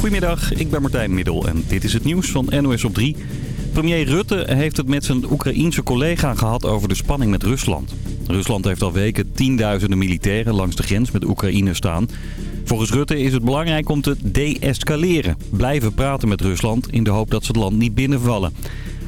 Goedemiddag, ik ben Martijn Middel en dit is het nieuws van NOS op 3. Premier Rutte heeft het met zijn Oekraïense collega gehad over de spanning met Rusland. Rusland heeft al weken tienduizenden militairen langs de grens met Oekraïne staan. Volgens Rutte is het belangrijk om te de-escaleren. Blijven praten met Rusland in de hoop dat ze het land niet binnenvallen.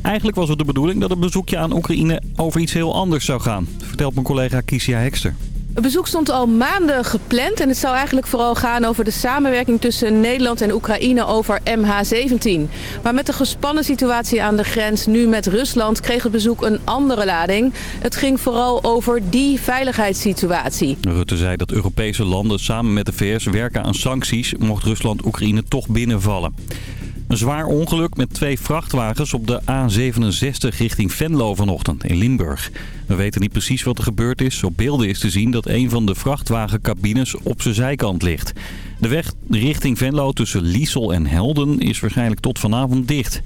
Eigenlijk was het de bedoeling dat een bezoekje aan Oekraïne over iets heel anders zou gaan, vertelt mijn collega Kisia Hekster. Het bezoek stond al maanden gepland en het zou eigenlijk vooral gaan over de samenwerking tussen Nederland en Oekraïne over MH17. Maar met de gespannen situatie aan de grens nu met Rusland kreeg het bezoek een andere lading. Het ging vooral over die veiligheidssituatie. Rutte zei dat Europese landen samen met de VS werken aan sancties mocht Rusland Oekraïne toch binnenvallen. Een zwaar ongeluk met twee vrachtwagens op de A67 richting Venlo vanochtend in Limburg. We weten niet precies wat er gebeurd is. Op beelden is te zien dat een van de vrachtwagencabines op zijn zijkant ligt. De weg richting Venlo tussen Liesel en Helden is waarschijnlijk tot vanavond dicht.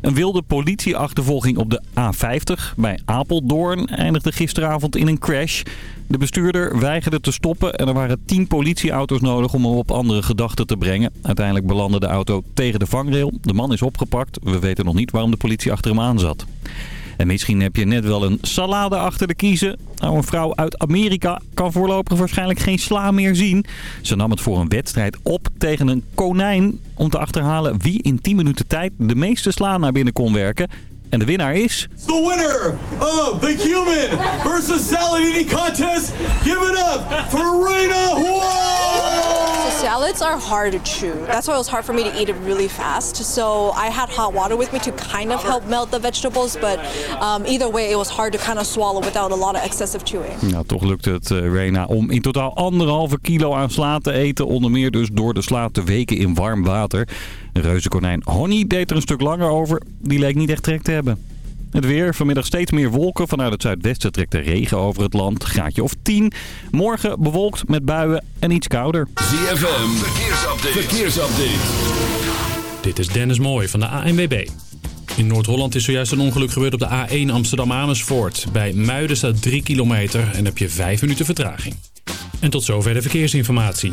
Een wilde politieachtervolging op de A50 bij Apeldoorn eindigde gisteravond in een crash. De bestuurder weigerde te stoppen en er waren tien politieauto's nodig om hem op andere gedachten te brengen. Uiteindelijk belandde de auto tegen de vangrail. De man is opgepakt. We weten nog niet waarom de politie achter hem aan zat. En misschien heb je net wel een salade achter de kiezen. Nou, een vrouw uit Amerika kan voorlopig waarschijnlijk geen sla meer zien. Ze nam het voor een wedstrijd op tegen een konijn om te achterhalen wie in 10 minuten tijd de meeste sla naar binnen kon werken. En de winnaar is... The winner of the human versus salad eating contest. Give it up for Reina Huang! Salads are hard to chew. That's why it was hard for me to eat it really fast. So I had hot water with me to kind of help melt the vegetables. But um, either way, it was hard to kind of swallow without a lot of excessive chewing. Nou, toch lukt het uh, Reina om in totaal anderhalve kilo aan sla te eten. Onder meer dus door de sla te weken in warm water. Reuzenkonijn Honey deed er een stuk langer over. Die leek niet echt trek te hebben. Het weer, vanmiddag steeds meer wolken. Vanuit het zuidwesten trekt de regen over het land. Graadje of 10. Morgen bewolkt met buien en iets kouder. ZFM, verkeersupdate. verkeersupdate. Dit is Dennis Mooij van de ANWB. In Noord-Holland is zojuist een ongeluk gebeurd op de A1 Amsterdam-Amersfoort. Bij Muiden staat 3 kilometer en heb je 5 minuten vertraging. En tot zover de verkeersinformatie.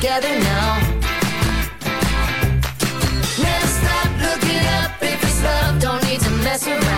together now. Now stop looking up if it's love, don't need to mess around.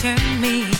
turn me.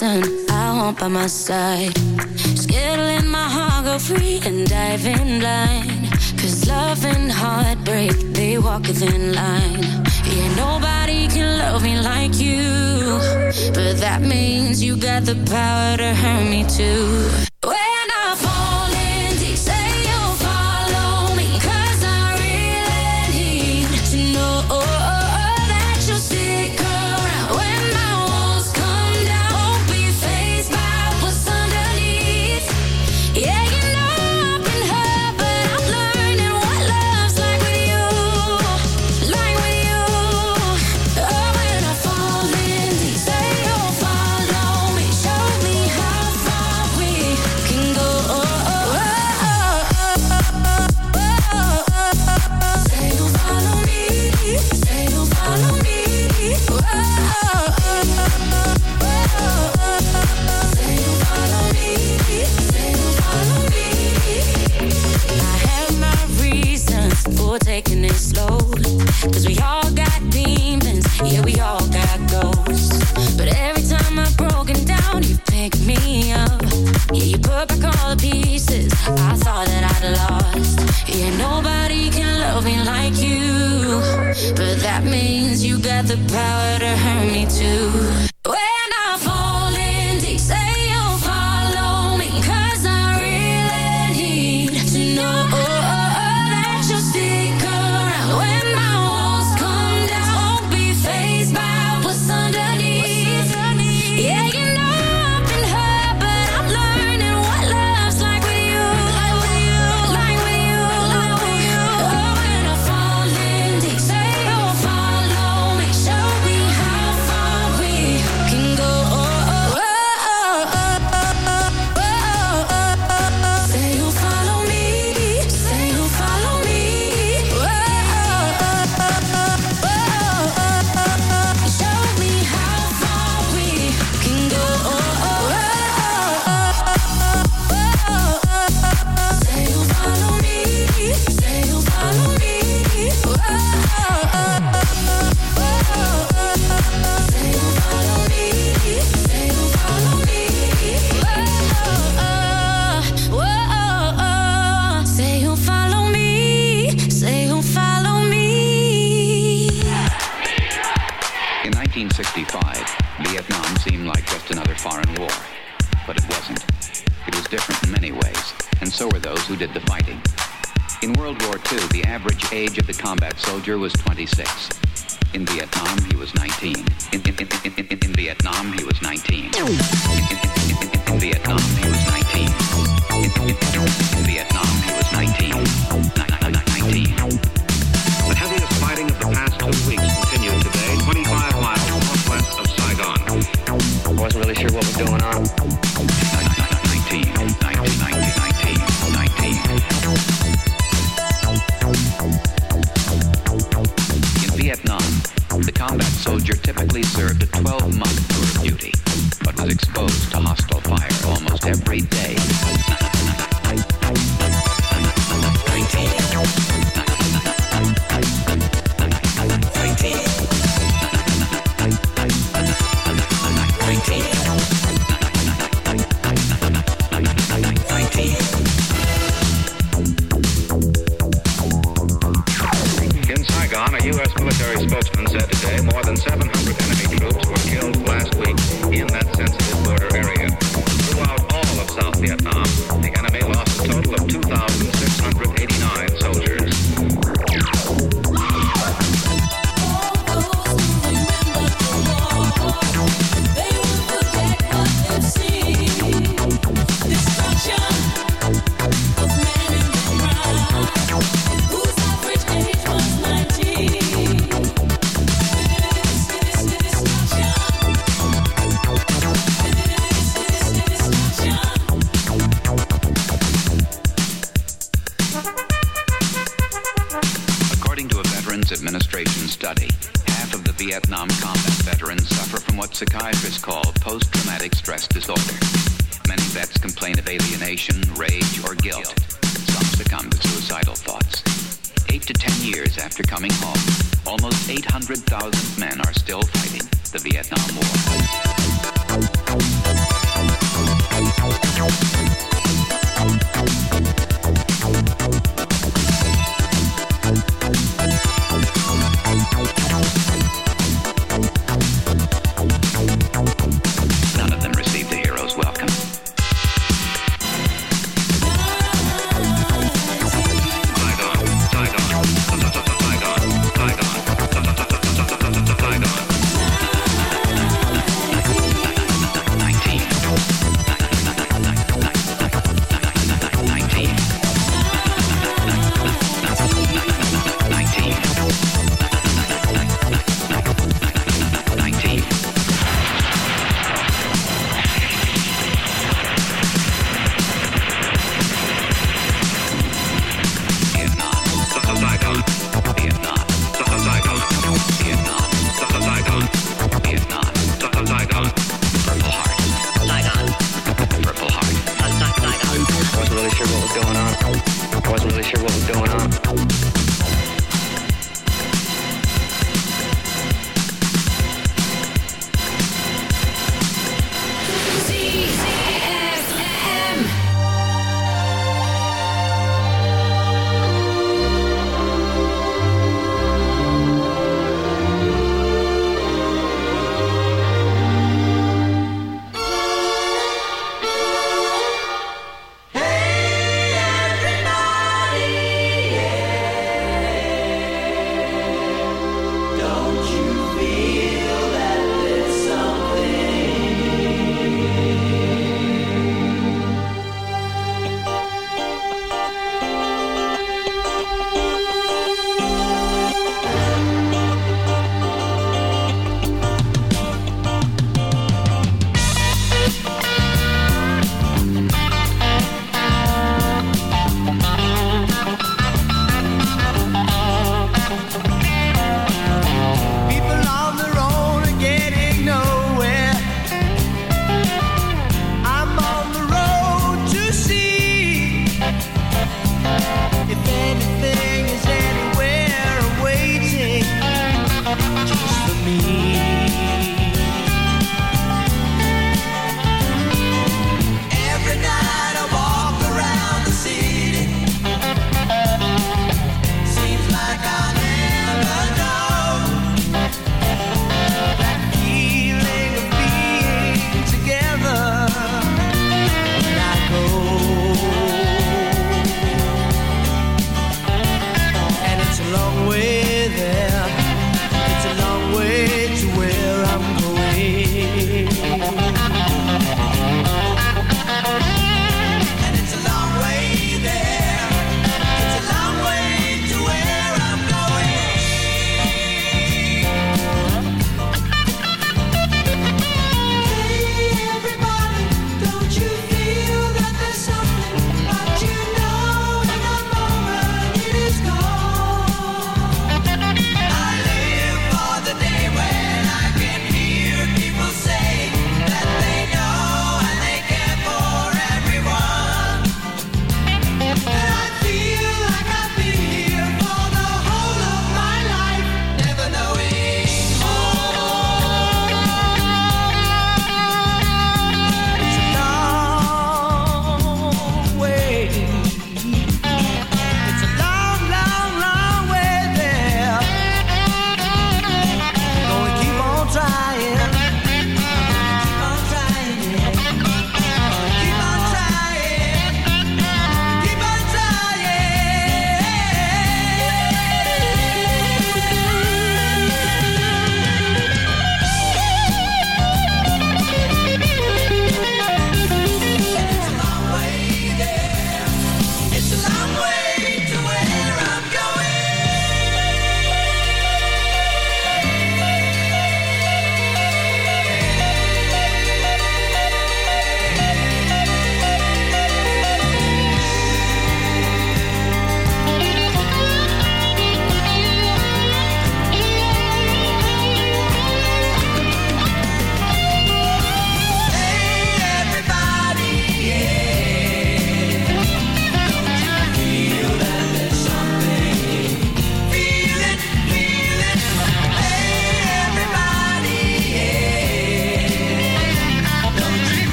I want by my side. Scared my heart go free and dive in line. Cause love and heartbreak, they walk within line. Yeah, nobody can love me like you. But that means you got the power to hurt me too. you got the power to hurt me too. Voyager was 20.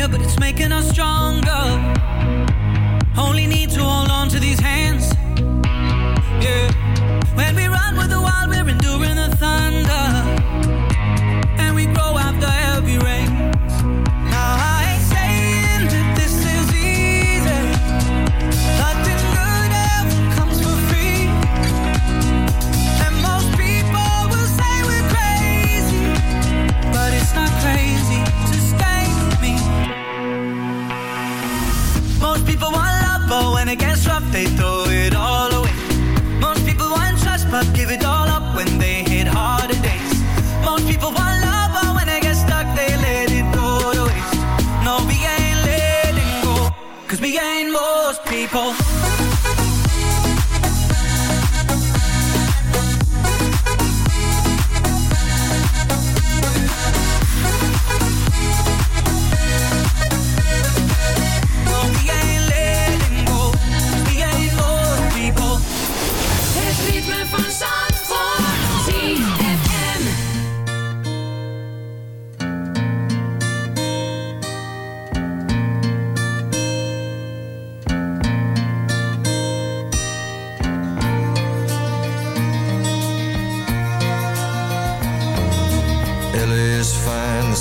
Here, but it's making us stronger. Only need to hold on to these hands. Yeah.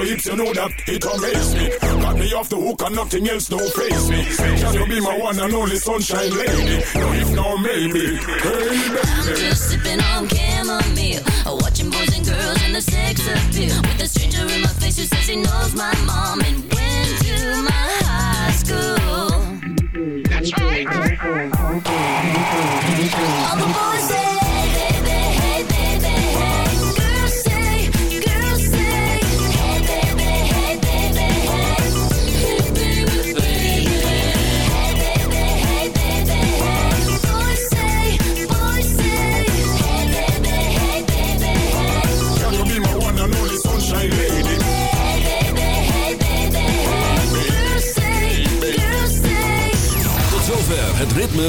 your hips, you know that it amazes me. Got me off the hook and nothing else don't face me. Can you be my one and only sunshine lady? No, if no, maybe. Hey, baby. I'm just sipping on chamomile, uh, watching boys and girls in the sex appeal. With a stranger in my face who says he knows my mom and went to my high school. That's right. All the boys